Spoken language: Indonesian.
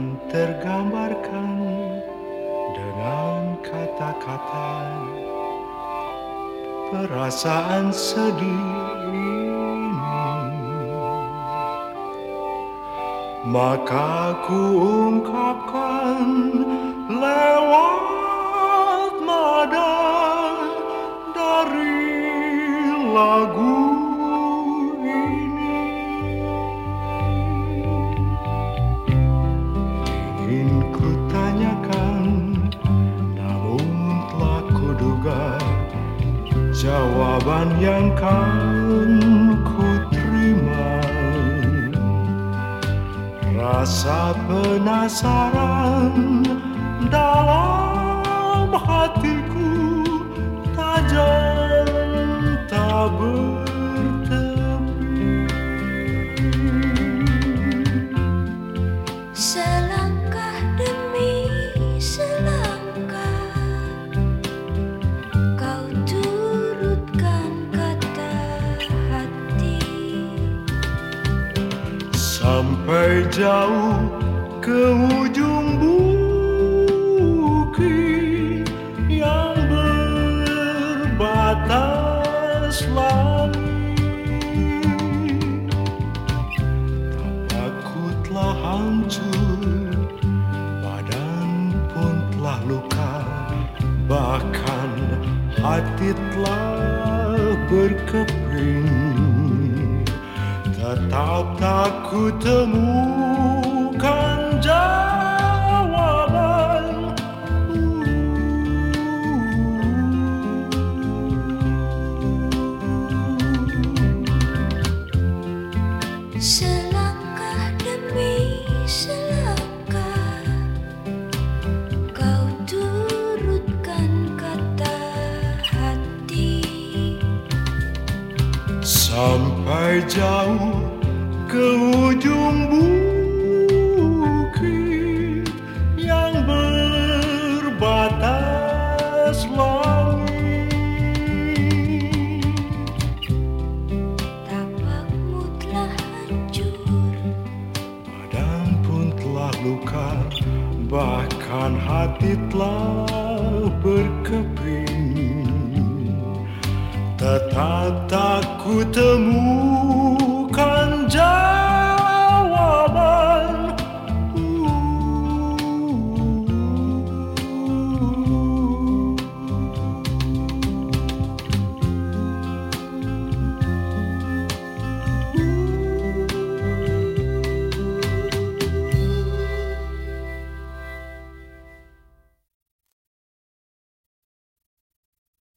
takkan tergambarkan dengan kata-kata. Perasaan sedih ini. Maka ku ungkapkan jawaban yang kan ku terima. Rasa penasaran dalam hatiku sampai jauh ke ujung bukit yang berbatas langit. Tapakku telah hancur, badan pun telah luka, bahkan hati telah berkeping. Tetap tak ku temukan jawaban? Selangkah Sampai jauh ke ujung bukit Yang berbatas langit. Tapakmu telah hancur. Badan pun telah luka Bahkan hati telah berkeping tetap tak kutemukan jalan.